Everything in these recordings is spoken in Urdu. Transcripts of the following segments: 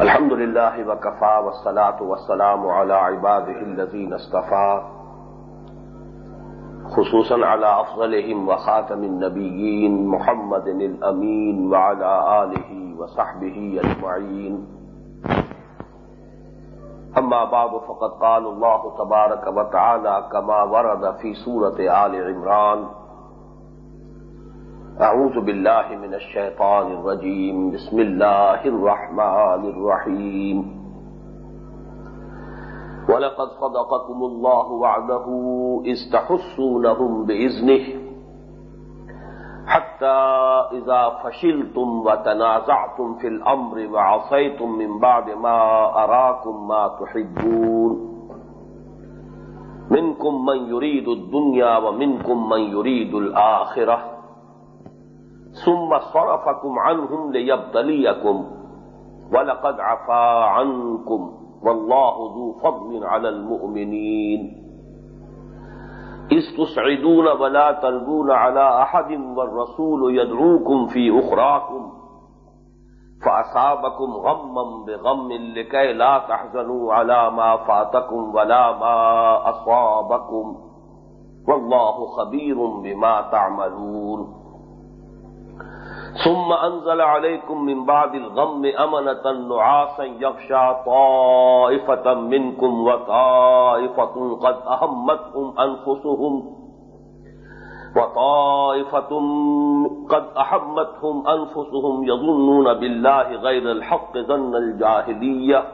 الحمد لله وكفى والصلاة والسلام على عباده الذين اصطفى خصوصا على أفضلهم وخاتم النبيين محمد الأمين وعلى آله وصحبه أجمعين أما بعد، فقد قال الله تبارك وتعالى كما ورد في سورة آل عمران. أعوذ بالله من الشيطان الرجيم. بسم الله الرحمن الرحيم. ولقد صدقكم الله وعده استحسونهم بإذنه حتى إذا فشلتم وتنازعتم في الأمر وعصيتم من بعد ما أراكم ما تحبون. منكم من يريد الدنيا ومنكم من يريد الآخرة. ثم صرفكم عنهم ليبتليكم ولقد عفا عنكم والله ذو فضل على المؤمنين. استسعدون ولا تلقون على أحد والرسول يدعوكم في أخراكم فأصابكم غما بغم لكي لا تحزنوا على ما فاتكم ولا ما أصابكم والله خبير بما تعملون. ثم انزل عليكم من بعد الغم امنة نعاسا يغشى طائفة منكم وطائفة قد اهمتهم انفسهم وطائفة قد احمتهم انفسهم يظنون بالله غير الحق ظن الجاهلية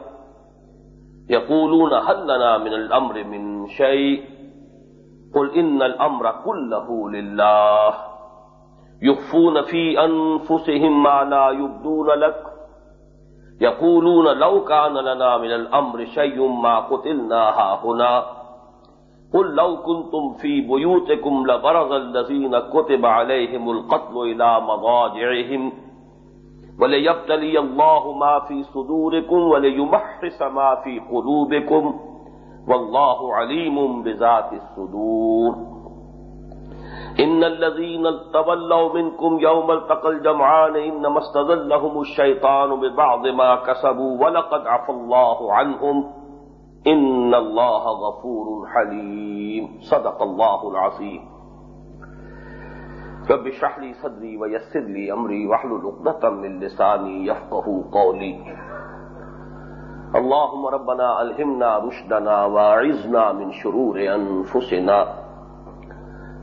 يقولون هل لنا من الامر من شيء قل ان الامر كله لله يخفون في أنفسهم ما لا يبدون لك. يقولون لو كان لنا من الأمر شيء ما قتلنا هنا قل لو كنتم في بيوتكم لبرز الذين كتب عليهم القتل إلى مضاجعهم. وليبتلي الله ما في صدوركم وليمحص ما في قلوبكم. والله عليم بذات الصدور. ان الذين تولوا منكم يوم التقى الجمعان انما استذلهم الشيطان ببعض ما كسبوا ولقد عفى الله عنهم ان الله غفور حليم صدق الله العظيم رب اشرح لي صدري ويسر لي امري واحلل عقدة من لساني يفقهوا قولي اللهم ربنا الهمنا رشدنا واعذنا من شرور انفسنا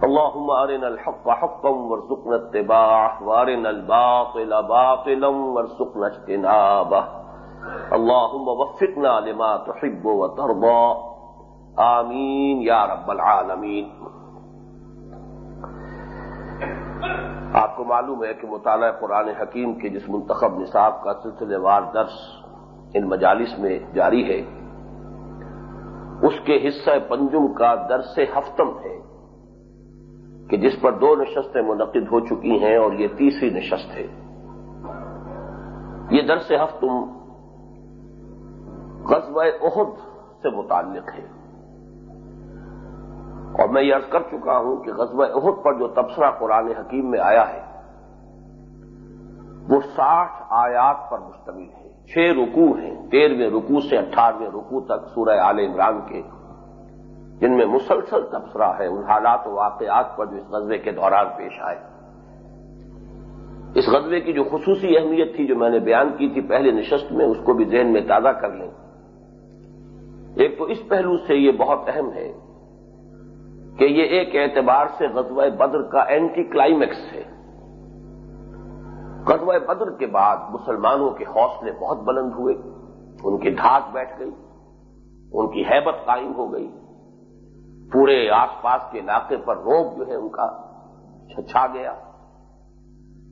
اللهم ارنا الحق حقا وارزقنا اتباعه وارنا الباطل باطلا وارزقنا اجتنابه. اللهم وفقنا لما تحب وترضى. آمین یا رب العالمین آپ کو معلوم ہے کہ مطالعہ قرآن حکیم کے جس منتخب نصاب کا سلسلے وار درس ان مجالس میں جاری ہے، اس کے حصہ پنجم کا درس ہفتم ہے۔ کہ جس پر دو نشستیں منعقد ہو چکی ہیں اور یہ تیسری نشست ہے۔ یہ درس ہفتم غزب عہد سے متعلق ہے۔ اور میں یہ عرض کر چکا ہوں کہ غزب عہد پر جو تبصرہ قرآن حکیم میں آیا ہے، وہ ساٹھ آیات پر مشتمل ہے۔ چھ رکوع ہیں تیرہویں رکوع سے اٹھارہویں رکوع تک سورہ آل عمران کے جن میں مسلسل تبصرہ ہے، ان حالات و واقعات پر جو اس غزبے کے دوران پیش آئے۔ اس غزبے کی جو خصوصی اہمیت تھی جو میں نے بیان کی تھی پہلے نشست میں، اس کو بھی ذہن میں تازہ کر لیں۔ ایک تو اس پہلو سے یہ بہت اہم ہے کہ یہ ایک اعتبار سے غزوہ بدر کا اینٹی کلائمیکس ہے۔ غزوہ بدر کے بعد مسلمانوں کے حوصلے بہت بلند ہوئے، ان کی دھاک بیٹھ گئی ان کی حیبت قائم ہو گئی۔ پورے آس پاس کے علاقے پر روگ جو ہے ان کا چھا گیا۔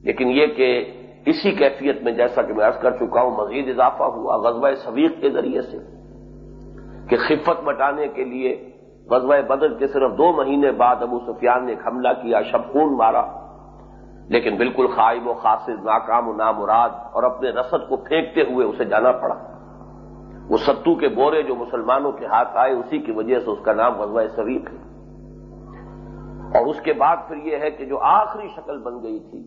لیکن یہ کہ اسی کیفیت میں جیسا کہ میں عرض کر چکا ہوں، مزید اضافہ ہوا غزوہ صویق کے ذریعے سے کہ خفت مٹانے کے لیے غزوہ بدر کے صرف دو مہینے بعد ابو سفیان نے ایک حملہ کیا شبخون مارا۔ لیکن بالکل خائب و خاصر ناکام و نامراد اور اپنے رسد کو پھینکتے ہوئے اسے جانا پڑا۔ وہ ستو کے بورے جو مسلمانوں کے ہاتھ آئے، اسی کی وجہ سے اس کا نام غزوہ سویق ہے۔ اور اس کے بعد پھر یہ ہے کہ جو آخری شکل بن گئی تھی،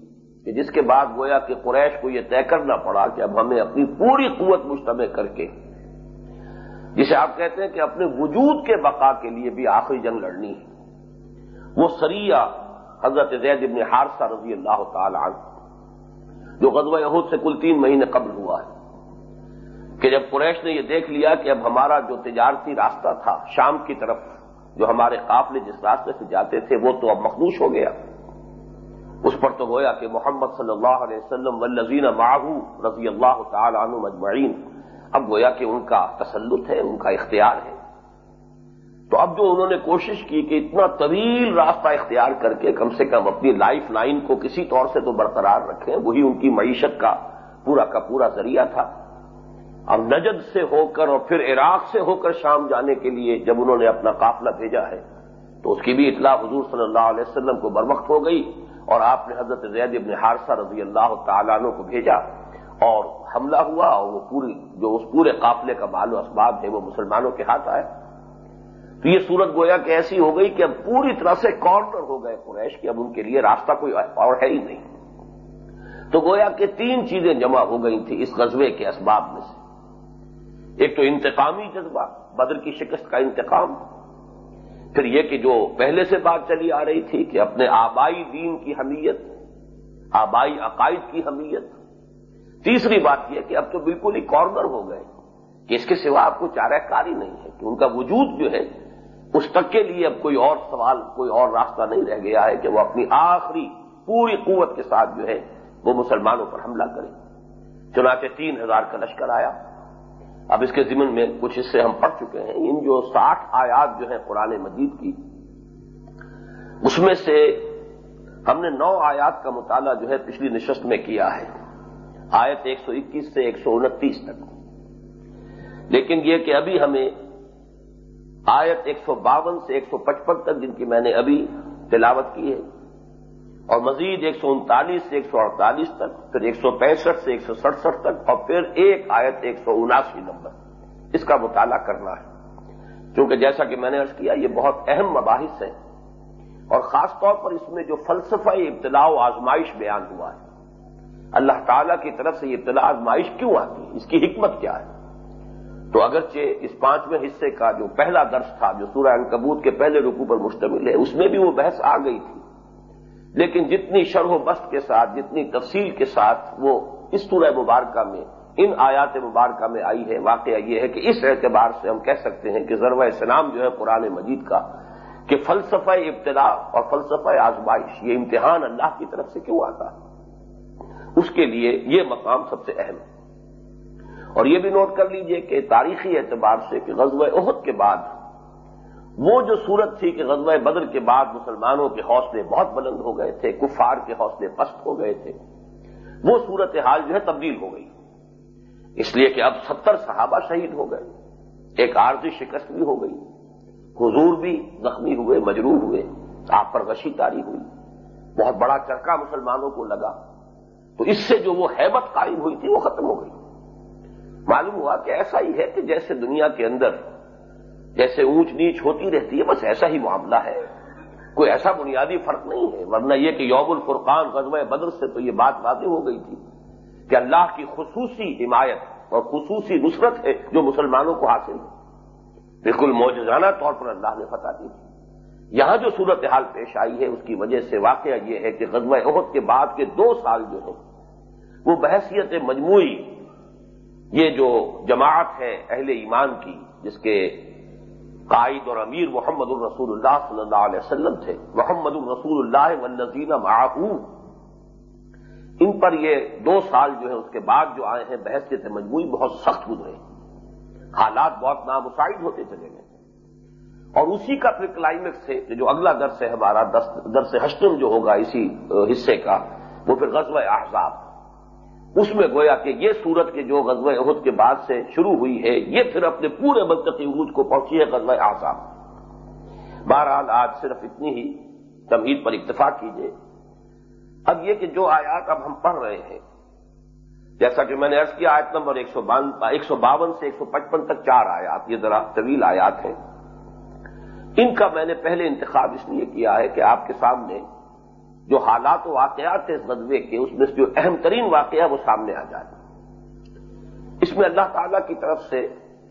کہ جس کے بعد گویا کہ قریش کو یہ طے کرنا پڑا کہ اب ہمیں اپنی پوری قوت مشتمل کر کے، جسے آپ کہتے ہیں کہ اپنے وجود کے بقا کے لیے بھی آخری جنگ لڑنی ہے۔ وہ سریہ حضرت زید ابن حارثہ رضی اللہ تعالی عنہ، جو غزوہ یہود سے کل تین مہینے قبل ہوا ہے۔ کہ جب قریش نے یہ دیکھ لیا کہ اب ہمارا جو تجارتی راستہ تھا شام کی طرف جو ہمارے قافلے جس راستے سے جاتے تھے وہ تو اب مخدوش ہو گیا۔ اس پر تو گویا کہ محمد صلی اللہ علیہ وسلم والذین معاہو رضی اللہ تعالی عنہ مجمعین اب گویا کہ ان کا تسلط ہے، ان کا اختیار ہے۔ تو اب جو انہوں نے کوشش کی کہ اتنا طویل راستہ اختیار کر کے کم سے کم اپنی لائف لائن کو کسی طور سے تو برقرار رکھیں، وہی ان کی معیشت کا پورا کا پورا ذریعہ تھا۔ اب نجد سے ہو کر اور پھر عراق سے ہو کر شام جانے کے لیے جب انہوں نے اپنا قافلہ بھیجا ہے، تو اس کی بھی اطلاع حضور صلی اللہ علیہ وسلم کو بر وقت ہو گئی اور آپ نے حضرت زید ابن حارثہ رضی اللہ تعالیٰ عنہ کو بھیجا اور حملہ ہوا اور وہ پوری جو اس پورے قافلے کا مال و اسباب ہے، وہ مسلمانوں کے ہاتھ آئے۔ تو یہ صورت گویا کہ ایسی ہو گئی کہ اب پوری طرح سے کارنر ہو گئے قریش کہ اب ان کے لیے راستہ کوئی اور ہے ہی نہیں۔ تو گویا کہ تین چیزیں جمع ہو گئی تھی اس غزوے کے اسباب میں سے۔ ایک تو انتقامی جذبہ، بدر کی شکست کا انتقام۔ پھر یہ کہ جو پہلے سے بات چلی آ رہی تھی کہ اپنے آبائی دین کی حمیت، آبائی عقائد کی حمیت۔ تیسری بات یہ کہ اب تو بالکل ہی کارنر ہو گئے کہ اس کے سوا آپ کو چارہ کاری نہیں ہے، کہ ان کا وجود جو ہے، اس تک کے لیے اب کوئی اور سوال، کوئی اور راستہ نہیں رہ گیا ہے کہ وہ اپنی آخری پوری قوت کے ساتھ جو ہے، وہ مسلمانوں پر حملہ کرے۔ چنانچہ تین ہزار کا لشکر آیا۔ اب اس کے ضمن میں کچھ حصے ہم پڑھ چکے ہیں۔ ان جو ساٹھ آیات جو ہیں قرآن مجید کی، اس میں سے ہم نے نو آیات کا مطالعہ جو ہے پچھلی نشست میں کیا ہے۔ آیت ایک سو اکیس سے ایک سو انتیس تک۔ لیکن یہ کہ ابھی ہمیں آیت ایک سو باون سے ایک سو پچپن تک جن کی میں نے ابھی تلاوت کی ہے اور مزید ایک سو انتالیس سے ایک سو اڑتالیس تک، پھر ایک سو پینسٹھ سے ایک سو سڑسٹھ تک، اور پھر ایک آیت ایک سو اناسی نمبر۔ اس کا مطالعہ کرنا ہے۔ کیونکہ جیسا کہ میں نے ارض کیا، یہ بہت اہم مباحث ہے اور خاص طور پر اس میں جو فلسفہ ابتلاع و آزمائش بیان ہوا ہے، اللہ تعالی کی طرف سے یہ ابتلاع آزمائش کیوں آتی ہے؟ اس کی حکمت کیا ہے؟ تو اگرچہ اس پانچویں حصے کا جو پہلا درس تھا، جو سورہ انکبوت کے پہلے رکو پر مشتمل ہے، اس میں بھی وہ بحث آ گئی تھی۔ لیکن جتنی شرح و بست کے ساتھ، جتنی تفصیل کے ساتھ وہ اس سورہ مبارکہ میں، ان آیات مبارکہ میں آئی ہے، واقعہ یہ ہے کہ اس اعتبار سے ہم کہہ سکتے ہیں کہ ضرور اسلام جو ہے قرآن مجید کا، کہ فلسفہ ابتدا اور فلسفہ آزمائش، یہ امتحان اللہ کی طرف سے کیوں آتا؟ ہے اس کے لیے یہ مقام سب سے اہم۔ ہے اور یہ بھی نوٹ کر لیجیے کہ تاریخی اعتبار سے کہ غزوہ عہد کے بعد وہ جو صورت تھی کہ غزوہ بدر کے بعد مسلمانوں کے حوصلے بہت بلند ہو گئے تھے، کفار کے حوصلے پست ہو گئے تھے، وہ صورت حال جو ہے تبدیل ہو گئی۔ اس لیے کہ اب ستر صحابہ شہید ہو گئے، ایک عارضی شکست بھی ہو گئی، حضور بھی زخمی ہوئے مجرور ہوئے، آپ پر غشی تاری ہوئی، بہت بڑا چرکا مسلمانوں کو لگا۔ تو اس سے جو وہ حیبت قائم ہوئی تھی وہ ختم ہو گئی۔ معلوم ہوا کہ ایسا ہی ہے کہ جیسے دنیا کے اندر جیسے اونچ نیچ ہوتی رہتی ہے، بس ایسا ہی معاملہ ہے۔ کوئی ایسا بنیادی فرق نہیں ہے۔ ورنہ یہ کہ یوم الفرقان، غزوہ بدر سے تو یہ بات واضح ہو گئی تھی کہ اللہ کی خصوصی حمایت اور خصوصی نصرت ہے جو مسلمانوں کو حاصل ہے۔ بالکل موجزانہ طور پر اللہ نے فتح دی یہاں جو صورت حال پیش آئی ہے، اس کی وجہ سے واقعہ یہ ہے کہ غزوہ عہد کے بعد کے دو سال جو ہیں، وہ بحثیت مجموعی یہ جو جماعت ہے اہل ایمان کی، جس کے قائد اور امیر محمد الرسول اللہ صلی اللہ علیہ وسلم تھے۔ محمد الرسول اللہ والذین معاہو ان پر یہ دو سال جو ہے اس کے بعد جو آئے ہیں، بحثیت مجموعی بہت سخت گزرے۔ حالات بہت نامسائد ہوتے چلے گئے۔ اور اسی کا پھر کلائمیکس ہے جو اگلا درس ہے ہمارا، درس حشتم جو ہوگا اسی حصے کا، وہ پھر غزوہ احزاب۔ اس میں گویا کہ یہ صورت کے جو غزوہ عہد کے بعد سے شروع ہوئی ہے، یہ پھر اپنے پورے منطقی عروج کو پہنچی ہے غزوہ آسام بہرحال آج صرف اتنی ہی۔ تمہید پر اتفاق کیجیے اب یہ کہ جو آیات اب ہم پڑھ رہے ہیں، جیسا کہ میں نے ارض کیا، آیت نمبر ایک سو ایک سو باون سے ایک سو پچپن تک چار آیات، یہ ذرا طویل آیات ہیں۔ ان کا میں نے پہلے انتخاب اس لیے کیا ہے کہ آپ کے سامنے جو حالات و واقعات تھے اس غزبے کے، اس میں سے جو اہم ترین واقعہ وہ سامنے آ جائے۔ اس میں اللہ تعالی کی طرف سے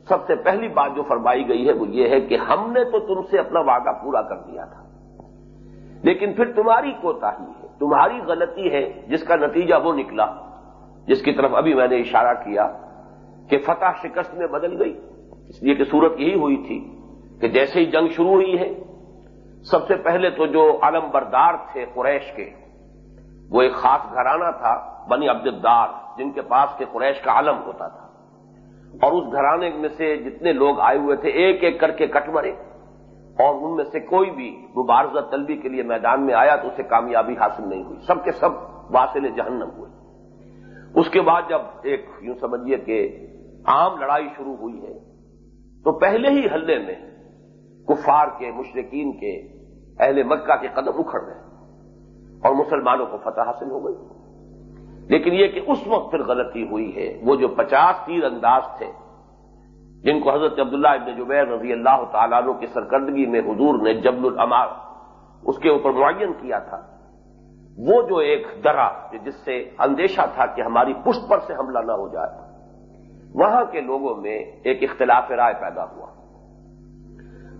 سب سے پہلی بات جو فرمائی گئی ہے، وہ یہ ہے کہ ہم نے تو تم سے اپنا وعدہ پورا کر دیا تھا۔ لیکن پھر تمہاری کوتا ہی ہے، تمہاری غلطی ہے، جس کا نتیجہ وہ نکلا۔ جس کی طرف ابھی میں نے اشارہ کیا کہ فتح شکست میں بدل گئی۔ اس لیے کہ صورت یہی ہوئی تھی کہ جیسے ہی جنگ شروع ہوئی ہے سب سے پہلے تو جو علم بردار تھے قریش کے، وہ ایک خاص گھرانہ تھا، بنی عبدالدار جن کے پاس کے قریش کا علم ہوتا تھا۔ اور اس گھرانے میں سے جتنے لوگ آئے ہوئے تھے، ایک ایک کر کے کٹ مرے اور ان میں سے کوئی بھی مبارزہ طلبی کے لیے میدان میں آیا تو اسے کامیابی حاصل نہیں ہوئی۔ سب کے سب واصل جہنم ہوئے۔ اس کے بعد جب ایک یوں سمجھیے کہ عام لڑائی شروع ہوئی ہے، تو پہلے ہی حلے میں کفار کے مشرقین کے، اہل مکہ کے قدم اکھڑ گئے اور مسلمانوں کو فتح حاصل ہو گئی۔ لیکن یہ کہ اس وقت پھر غلطی ہوئی ہے، وہ جو پچاس تیر انداز تھے، جن کو حضرت عبداللہ ابن جبیر رضی اللہ تعالیٰ عنہ کی سرکردگی میں حضور نے جبل العمار اس کے اوپر معین کیا تھا، وہ جو ایک درا جس سے اندیشہ تھا کہ ہماری پشت پر سے حملہ نہ ہو جائے، وہاں کے لوگوں میں ایک اختلاف رائے پیدا ہوا۔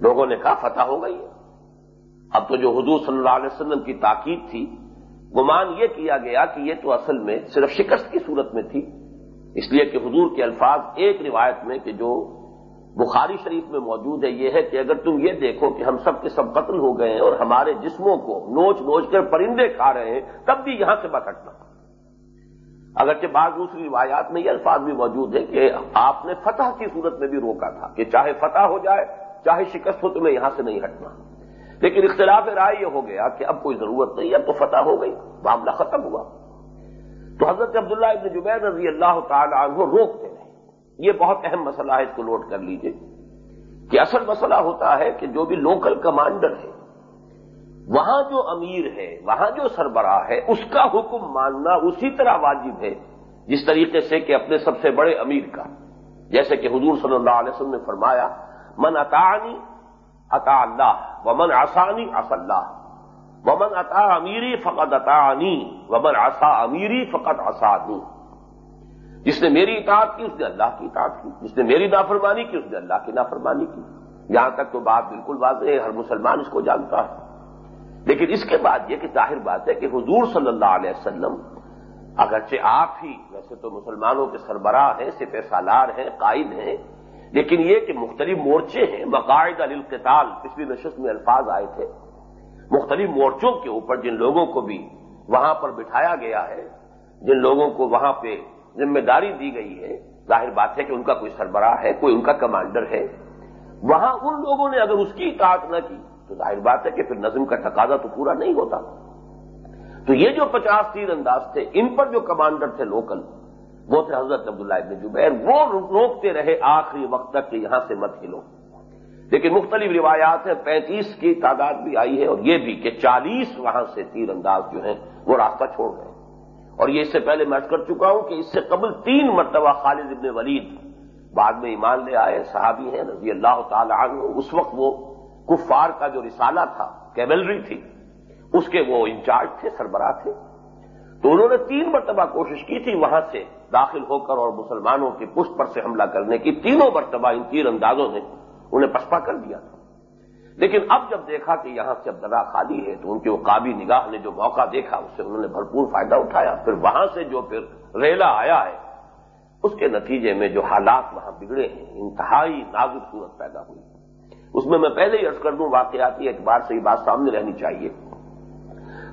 لوگوں نے کہا فتح ہو گئی ہے۔ اب تو جو حضور صلی اللہ علیہ وسلم کی تاکید تھی، گمان یہ کیا گیا کہ یہ تو اصل میں صرف شکست کی صورت میں تھی۔ اس لیے کہ حضور کے الفاظ ایک روایت میں کہ جو بخاری شریف میں موجود ہے، یہ ہے کہ اگر تم یہ دیکھو کہ ہم سب کے سب قتل ہو گئے ہیں اور ہمارے جسموں کو نوچ نوچ کر پرندے کھا رہے ہیں، تب بھی یہاں سے مت ہٹنا اگرچہ بعض دوسری روایات میں یہ الفاظ بھی موجود ہے کہ آپ نے فتح کی صورت میں بھی روکا تھا کہ چاہے فتح ہو جائے چاہے شکست ہو تمہیں یہاں سے نہیں ہٹنا۔ لیکن اختلاف رائے یہ ہو گیا کہ اب کوئی ضرورت نہیں، اب تو فتح ہو گئی، معاملہ ختم ہوا۔ تو حضرت عبداللہ ابن جبیر رضی اللہ تعالی عنہ روکتے رہے۔ یہ بہت اہم مسئلہ ہے، اس کو نوٹ کر لیجیے۔ کہ اصل مسئلہ ہوتا ہے کہ جو بھی لوکل کمانڈر ہے، وہاں جو امیر ہے، وہاں جو سربراہ ہے، اس کا حکم ماننا اسی طرح واجب ہے، جس طریقے سے کہ اپنے سب سے بڑے امیر کا۔ جیسے کہ حضور صلی اللہ علیہ وسلم نے فرمایا من اطانی اطا اللہ و من آسانی اص اللہ۔ ومن عطا امیری فقط عطانی ومن آسا امیری فقط آسانی جس نے میری اطاعت کی، اس نے اللہ کی اطاعت کی۔ جس نے میری نافرمانی کی، اس نے اللہ کی نافرمانی کی۔ یہاں تک تو بات بالکل واضح ہے، ہر مسلمان اس کو جانتا ہے۔ لیکن اس کے بعد یہ کہ ظاہر بات ہے کہ حضور صلی اللہ علیہ وسلم، اگرچہ آپ ہی ویسے تو مسلمانوں کے سربراہ ہیں سپ سالار ہیں، قائد ہیں لیکن یہ کہ مختلف مورچے ہیں مقاعد القتال پچھلی نشست میں الفاظ آئے تھے۔ مختلف مورچوں کے اوپر جن لوگوں کو بھی وہاں پر بٹھایا گیا ہے، جن لوگوں کو وہاں پہ ذمہ داری دی گئی ہے، ظاہر بات ہے کہ ان کا کوئی سربراہ ہے، کوئی ان کا کمانڈر ہے۔ وہاں ان لوگوں نے اگر اس کی اطاعت نہ کی، تو ظاہر بات ہے کہ پھر نظم کا تقاضا تو پورا نہیں ہوتا۔ تو یہ جو پچاس تیر انداز تھے، ان پر جو کمانڈر تھے لوکل وہ تھے حضرت عبداللہ ابن جبیر، وہ روکتے رہے آخری وقت تک کہ یہاں سے مت ہلو۔ لیکن مختلف روایات ہیں، پینتیس کی تعداد بھی آئی ہے اور یہ بھی کہ چالیس وہاں سے تیر انداز جو ہیں، وہ راستہ چھوڑ گئے۔ اور یہ اس سے پہلے میں کر چکا ہوں کہ اس سے قبل تین مرتبہ خالد ابن ولید بعد میں ایمان لے آئے، صحابی ہیں، رضی اللہ تعالی عنہ۔ اس وقت وہ کفار کا جو رسالہ تھا کیولری تھی، اس کے وہ انچارج تھے، سربراہ تھے۔ تو انہوں نے تین مرتبہ کوشش کی تھی وہاں سے داخل ہو کر اور مسلمانوں کی پشت پر سے حملہ کرنے کی، تینوں مرتبہ ان تیر اندازوں نے انہیں پسپا کر دیا تھا۔ لیکن اب جب دیکھا کہ یہاں سے اب درا خالی ہے تو ان کے قابی نگاہ نے جو موقع دیکھا، اس سے انہوں نے بھرپور فائدہ اٹھایا۔ پھر وہاں سے جو پھر ریلا آیا ہے، اس کے نتیجے میں جو حالات وہاں بگڑے ہیں، انتہائی نازک صورت پیدا ہوئی۔ اس میں میں پہلے ہی ارض کر دوں، واقعاتی اعتبار سے یہ بات سامنے رہنی چاہیے۔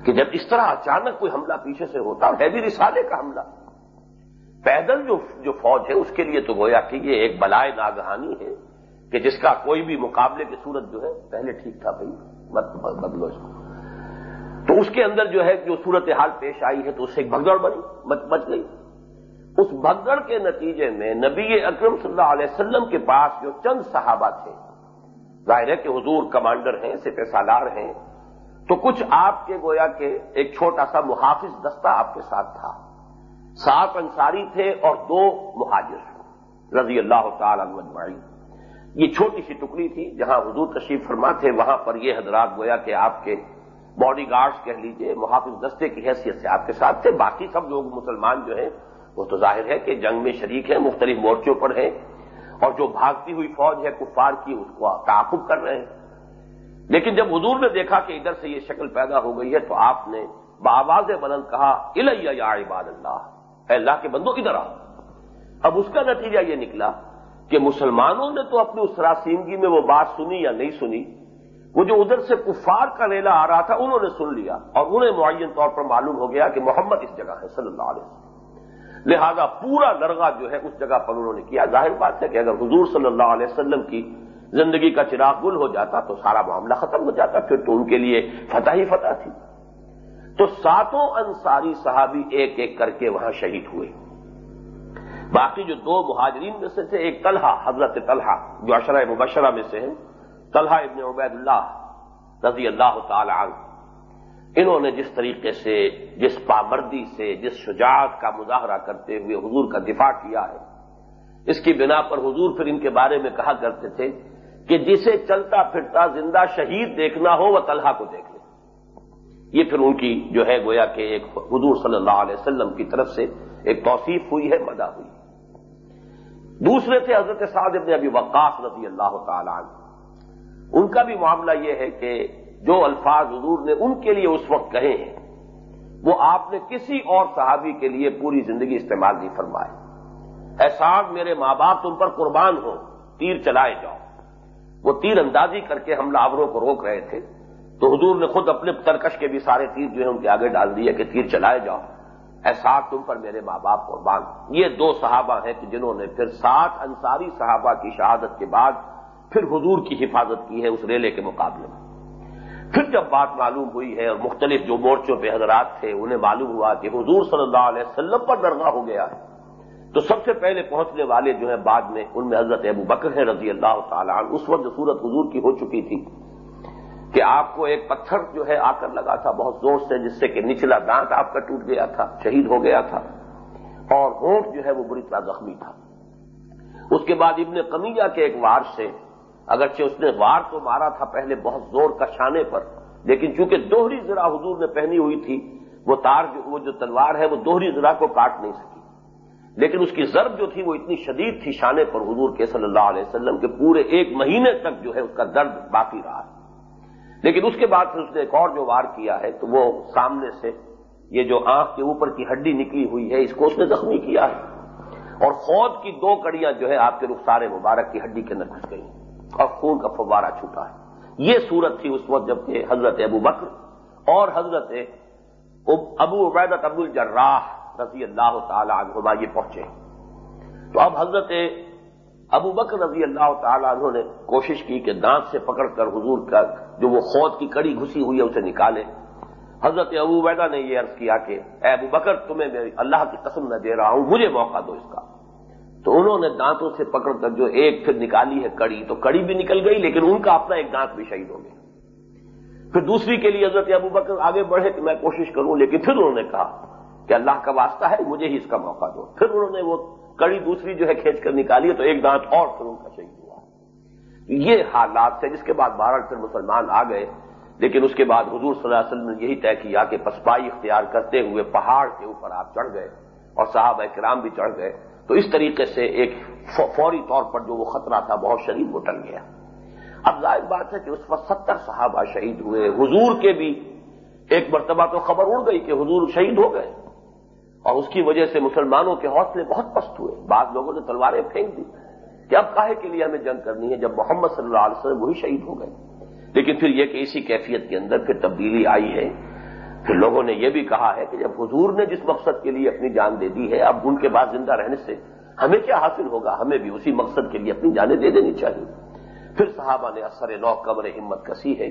کہ جب اس طرح اچانک کوئی حملہ پیچھے سے ہوتا ہے بھی رسالے کا حملہ۔ پیدل جو جو فوج ہے، اس کے لیے تو گویا کہ یہ ایک بلائے ناگہانی ہے کہ جس کا کوئی بھی مقابلے کی صورت جو ہے، پہلے ٹھیک تھا بھائی، مت بدلو اس کو۔ تو اس کے اندر جو ہے، جو صورت حال پیش آئی ہے تو اس سے ایک بھگدڑ بنی بچ گئی۔ اس بھگدڑ کے نتیجے میں نبی اکرم صلی اللہ علیہ وسلم کے پاس جو چند صحابہ تھے، ظاہر ہے کہ حضور کمانڈر ہیں، سپہ سالار ہیں تو کچھ آپ کے گویا کے ایک چھوٹا سا محافظ دستہ آپ کے ساتھ تھا۔ سات انصاری تھے اور دو مہاجر رضی اللہ تعالی عنہ یہ چھوٹی سی ٹکڑی تھی جہاں حضور تشریف فرما تھے وہاں پر یہ حضرات گویا کہ آپ کے باڈی گارڈز کہہ لیجیے، محافظ دستے کی حیثیت سے آپ کے ساتھ تھے۔ باقی سب لوگ مسلمان جو ہیں، وہ تو ظاہر ہے کہ جنگ میں شریک ہیں، مختلف مورچوں پر ہیں۔ اور جو بھاگتی ہوئی فوج ہے، کفار کی، اس کو تعاقب کر رہے ہیں۔ لیکن جب حضور نے دیکھا کہ ادھر سے یہ شکل پیدا ہو گئی ہے تو آپ نے بآواز بلند کہا، الیہ یا عباد اللہ، اے اللہ کے بندو، ادھر آؤ۔ اب اس کا نتیجہ یہ نکلا کہ مسلمانوں نے تو اپنی اس سراسیمگی میں وہ بات سنی یا نہیں سنی، وہ جو ادھر سے کفار کا ریلا آ رہا تھا انہوں نے سن لیا اور انہیں معین طور پر معلوم ہو گیا کہ محمد اس جگہ ہے، صلی اللہ علیہ وسلم۔ لہذا پورا درگاہ جو ہے اس جگہ پر انہوں نے کیا۔ ظاہر بات ہے کہ اگر حضور صلی اللہ علیہ وسلم کی زندگی کا چراغ گل ہو جاتا تو سارا معاملہ ختم ہو جاتا پھر تو ان کے لیے فتح ہی فتح تھی۔ تو ساتوں انصاری صحابی ایک ایک کر کے وہاں شہید ہوئے۔ باقی جو دو مہاجرین میں سے تھے، ایک طلحہ، حضرت طلحہ، جو اشرہ مبشرہ میں سے ہیں، طلحہ ابن عبید اللہ رضی اللہ تعالی عنہ۔ انہوں نے جس طریقے سے، جس پامردی سے، جس شجاعت کا مظاہرہ کرتے ہوئے حضور کا دفاع کیا ہے، اس کی بنا پر حضور پھر ان کے بارے میں کہا کرتے تھے کہ جسے چلتا پھرتا زندہ شہید دیکھنا ہو وہ طلحہ کو دیکھ لے۔ یہ پھر ان کی جو ہے گویا کہ ایک حضور صلی اللہ علیہ وسلم کی طرف سے ایک توصیف ہوئی ہے مدا ہوئی۔ دوسرے تھے حضرت صاحب ابن ابھی وقاص رضی اللہ تعالی عنہ۔ ان کا بھی معاملہ یہ ہے کہ جو الفاظ حضور نے ان کے لیے اس وقت کہے ہیں، وہ آپ نے کسی اور صحابی کے لیے پوری زندگی استعمال نہیں فرمائے۔ احساس میرے ماں باپ تم پر قربان ہو، تیر چلائے جاؤ۔ وہ تیر اندازی کر کے حملہ آوروں کو روک رہے تھے تو حضور نے خود اپنے ترکش کے بھی سارے تیر جو ہے ان کے آگے ڈال دیے کہ تیر چلائے جاؤ۔ احساس تم پر میرے ماں باپ قربان۔ یہ دو صحابہ ہیں کہ جنہوں نے پھر سات انصاری صحابہ کی شہادت کے بعد پھر حضور کی حفاظت کی ہے اس ریلے کے مقابلے میں۔ پھر جب بات معلوم ہوئی ہے اور مختلف جو مورچوں پہ حضرات تھے، انہیں معلوم ہوا کہ حضور صلی اللہ علیہ وسلم پر درگاہ ہو گیا ہے۔ تو سب سے پہلے پہنچنے والے جو ہیں بعد میں، ان میں حضرت ابو بکر ہے رضی اللہ تعالیٰ عنہ۔ اس وقت صورت حضور کی ہو چکی تھی کہ آپ کو ایک پتھر جو ہے آ کر لگا تھا، بہت زور سے، جس سے کہ نچلا دانت آپ کا ٹوٹ گیا تھا، شہید ہو گیا تھا اور ہونٹ جو ہے وہ بری طرح زخمی تھا۔ اس کے بعد ابن قمیہ کے ایک وار سے، اگرچہ اس نے وار تو مارا تھا پہلے بہت زور کا شانے پر، لیکن چونکہ دوہری ذرا حضور نے پہنی ہوئی تھی، وہ تار جو، وہ جو تلوار ہے، وہ دوہری ذرا کو کاٹ نہیں سکی۔ لیکن اس کی ضرب جو تھی وہ اتنی شدید تھی شانے پر حضور کے صلی اللہ علیہ وسلم کے پورے ایک مہینے تک جو ہے اس کا درد باقی رہا۔ لیکن اس کے بعد پھر اس نے ایک اور جو وار کیا ہے تو وہ سامنے سے یہ جو آنکھ کے اوپر کی ہڈی نکلی ہوئی ہے، اس کو اس نے زخمی کیا ہے۔ اور خود کی دو کڑیاں جو ہے آپ کے رخسار مبارک کی ہڈی کے اندر گھس گئی اور خون کا فوارہ چھوٹا ہے۔ یہ صورت تھی اس وقت جبکہ حضرت ابو بکر اور حضرت ابو عبیدت ابو الجراح رضی اللہ تعالی عنہما یہ پہنچے۔ تو اب حضرت ابو بکر رضی اللہ تعالیٰ عنہ نے کوشش کی کہ دانت سے پکڑ کر حضور کا جو وہ خود کی کڑی گھسی ہوئی ہے اسے نکالے۔ حضرت ابو بیدا نے یہ عرض کیا کہ اے ابو بکر تمہیں میں اللہ کی قسم نہ دے رہا ہوں، مجھے موقع دو اس کا۔ تو انہوں نے دانتوں سے پکڑ کر جو ایک پھر نکالی ہے کڑی، تو کڑی بھی نکل گئی لیکن ان کا اپنا ایک دانت بھی شہید ہو گیا۔ پھر دوسری کے لیے حضرت ابو بکر آگے بڑھے کہ میں کوشش کروں، لیکن پھر انہوں نے کہا کہ اللہ کا واسطہ ہے، مجھے ہی اس کا موقع دو۔ پھر انہوں نے وہ کڑی دوسری جو ہے کھینچ کر نکالی تو ایک دانت اور پھر ان کا شہید ہوا۔ یہ حالات تھے جس کے بعد بارہ پھر مسلمان آ گئے۔ لیکن اس کے بعد حضور صلی اللہ علیہ وسلم نے یہی طے کیا کہ پسپائی اختیار کرتے ہوئے پہاڑ کے اوپر آپ چڑھ گئے اور صحابہ کرام بھی چڑھ گئے۔ تو اس طریقے سے ایک فوری طور پر جو وہ خطرہ تھا، بہت شدید وہ ٹل گیا۔ اب ظاہر بات ہے کہ اس وقت ستر صحابہ شہید ہوئے۔ حضور کے بھی ایک مرتبہ تو خبر اڑ گئی کہ حضور شہید ہو گئے۔ اور اس کی وجہ سے مسلمانوں کے حوصلے بہت پست ہوئے۔ بعض لوگوں نے تلواریں پھینک دی کہ اب کاہے کے لیے ہمیں جنگ کرنی ہے؟ جب محمد صلی اللہ علیہ وسلم وہی شہید ہو گئے۔ لیکن پھر یہ کہ اسی کیفیت کے اندر پھر تبدیلی آئی ہے۔ پھر لوگوں نے یہ بھی کہا ہے کہ جب حضور نے جس مقصد کے لیے اپنی جان دے دی ہے، اب ان کے بعد زندہ رہنے سے ہمیں کیا حاصل ہوگا؟ ہمیں بھی اسی مقصد کے لیے اپنی جانیں دے دینی چاہیے۔ پھر صحابہ نے اثر نو قبر ہمت کسی ہے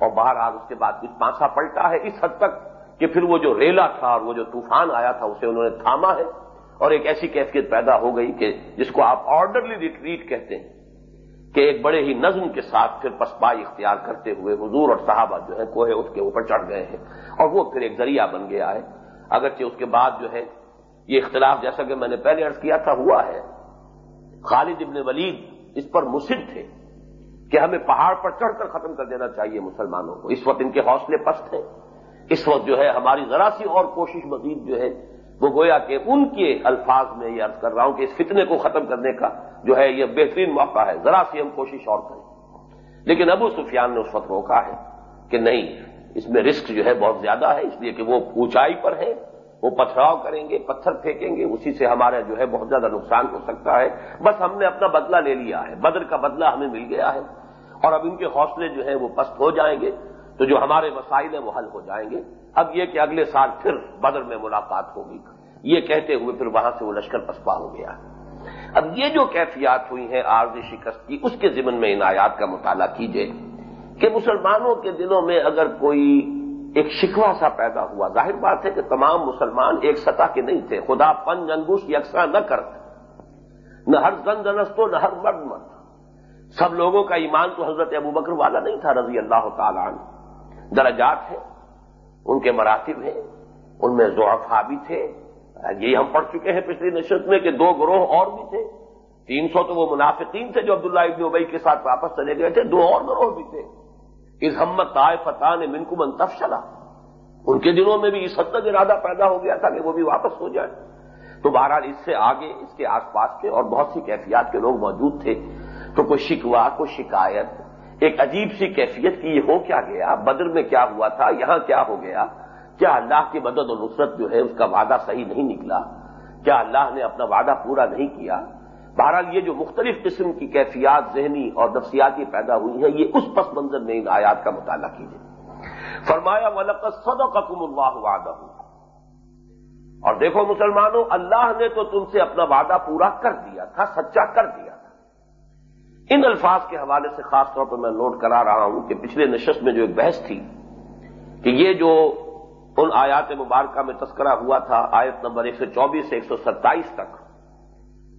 اور باہر اس کے بعد کچھ پانسا پلٹا ہے۔ اس حد تک کہ پھر وہ جو ریلا تھا اور وہ جو طوفان آیا تھا، اسے انہوں نے تھاما ہے۔ اور ایک ایسی کیفیت پیدا ہو گئی کہ جس کو آپ آرڈرلی ریٹریٹ کہتے ہیں کہ ایک بڑے ہی نظم کے ساتھ پھر پسپائی اختیار کرتے ہوئے حضور اور صحابہ جو ہے کوہ اس کے اوپر چڑھ گئے ہیں۔ اور وہ پھر ایک ذریعہ بن گیا ہے۔ اگرچہ اس کے بعد جو ہے یہ اختلاف جیسا کہ میں نے پہلے عرض کیا تھا، ہوا ہے۔ خالد ابن ولید اس پر مصد تھے کہ ہمیں پہاڑ پر چڑھ کر ختم کر دینا چاہیے مسلمانوں کو۔ اس وقت ان کے حوصلے پست ہیں۔ اس وقت جو ہے ہماری ذرا سی اور کوشش مزید جو ہے وہ گویا کہ ان کے الفاظ میں یہ عرض کر رہا ہوں کہ اس فتنے کو ختم کرنے کا جو ہے یہ بہترین موقع ہے۔ ذرا سی ہم کوشش اور کریں۔ لیکن ابو سفیان نے اس وقت روکا ہے کہ نہیں، اس میں رسک جو ہے بہت زیادہ ہے، اس لیے کہ وہ اونچائی پر ہے، وہ پتھراؤ کریں گے، پتھر پھینکیں گے، اسی سے ہمارا جو ہے بہت زیادہ نقصان ہو سکتا ہے۔ بس ہم نے اپنا بدلہ لے لیا ہے، بدر کا بدلہ ہمیں مل گیا ہے اور اب ان کے حوصلے جو ہے وہ پست ہو جائیں گے۔ تو جو ہمارے مسائل ہیں وہ حل ہو جائیں گے۔ اب یہ کہ اگلے سال پھر بدر میں ملاقات ہوگی۔ یہ کہتے ہوئے پھر وہاں سے وہ لشکر پسپا ہو گیا۔ اب یہ جو کیفیات ہوئی ہیں عارضی شکست کی اس کے ضمن میں ان آیات کا مطالعہ کیجیے کہ مسلمانوں کے دلوں میں اگر کوئی ایک شکوا سا پیدا ہوا، ظاہر بات ہے کہ تمام مسلمان ایک سطح کے نہیں تھے۔ خدا پن انگوش یکساں نہ کرتے۔ نہ ہر زن جنستو نہ ہر مرد مرد۔ سب لوگوں کا ایمان تو حضرت ابو بکر والا نہیں تھا، رضی اللہ تعالیٰ عنہ۔ درجات ہیں، ان کے مراتب ہیں، ان میں ضعفا بھی تھے۔ یہی ہم پڑھ چکے ہیں پچھلی نشست میں کہ دو گروہ اور بھی تھے۔ تین سو تو وہ منافقین تھے جو عبداللہ ابن ابئی کے ساتھ واپس چلے گئے تھے، دو اور گروہ بھی تھے۔ اس ہمت طائے فتح نے منکو منتف چلا ان کے دنوں میں بھی اس حد تک ارادہ پیدا ہو گیا تھا کہ وہ بھی واپس ہو جائے تو بہرحال اس سے آگے، اس کے آس پاس کے اور بہت سی کیفیات کے لوگ موجود تھے۔ تو کوئی شکوا کوئی شکایت ایک عجیب سی کیفیت کی یہ ہو کیا گیا؟ بدر میں کیا ہوا تھا؟ یہاں کیا ہو گیا؟ کیا اللہ کی مدد و نصرت جو ہے اس کا وعدہ صحیح نہیں نکلا؟ کیا اللہ نے اپنا وعدہ پورا نہیں کیا؟ بہرحال یہ جو مختلف قسم کی کیفیات ذہنی اور نفسیاتی پیدا ہوئی ہیں، یہ اس پس منظر میں ان آیات کا مطالعہ کیجیے فرمایا ولق سد قکم اللہ وعدہ اور دیکھو مسلمانوں، اللہ نے تو تم سے اپنا وعدہ پورا کر دیا تھا، سچا کر دیا ان الفاظ کے حوالے سے خاص طور پر میں نوٹ کرا رہا ہوں کہ پچھلے نشست میں جو ایک بحث تھی کہ یہ جو ان آیات مبارکہ میں تذکرہ ہوا تھا، آیت نمبر ایک سو چوبیس سے ایک سو ستائیس تک،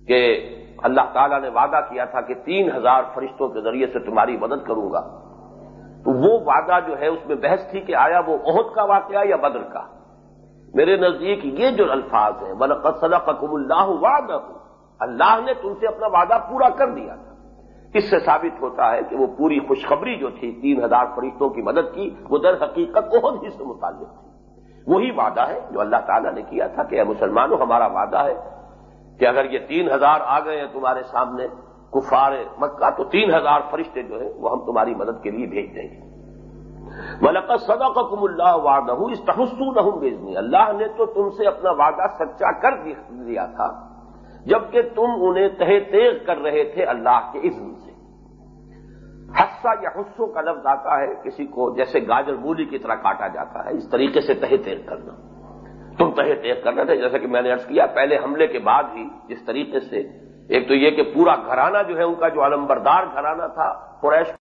کہ اللہ تعالیٰ نے وعدہ کیا تھا کہ تین ہزار فرشتوں کے ذریعے سے تمہاری مدد کروں گا۔ تو وہ وعدہ جو ہے، اس میں بحث تھی کہ آیا وہ عہد کا واقعہ یا بدر کا؟ میرے نزدیک یہ جو الفاظ ہیں ولقت صدقکم اللہ وعدہ اللہ نے تم سے اپنا وعدہ پورا کر دیا تھا۔ اس سے ثابت ہوتا ہے کہ وہ پوری خوشخبری جو تھی، تین ہزار فرشتوں کی مدد کی، وہ در حقیقت عہد ہی سے متعلق تھی۔ وہی وعدہ ہے جو اللہ تعالیٰ نے کیا تھا کہ اے مسلمانوں، ہمارا وعدہ ہے کہ اگر یہ تین ہزار آ گئے ہیں تمہارے سامنے کفار مکہ، تو تین ہزار فرشتے جو ہیں، وہ ہم تمہاری مدد کے لیے بھیج دیں گے۔ ملکت صدا کا کم اللہ وعدہ اس تحسو نہ اللہ نے تو تم سے اپنا وعدہ سچا کر دیا تھا۔ جبکہ تم انہیں تہ تیز کر رہے تھے اللہ کے اذن سے۔ حصہ یا حصوں کا لفظ آتا ہے، کسی کو جیسے گاجر مولی کی طرح کاٹا جاتا ہے، اس طریقے سے تہ تیر کرنا۔ تم تہ تیر کرنا تھے جیسے کہ میں نے ارض کیا، پہلے حملے کے بعد ہی جس طریقے سے، ایک تو یہ کہ پورا گھرانہ جو ہے ان کا جو علمبردار گھرانہ تھا، قریش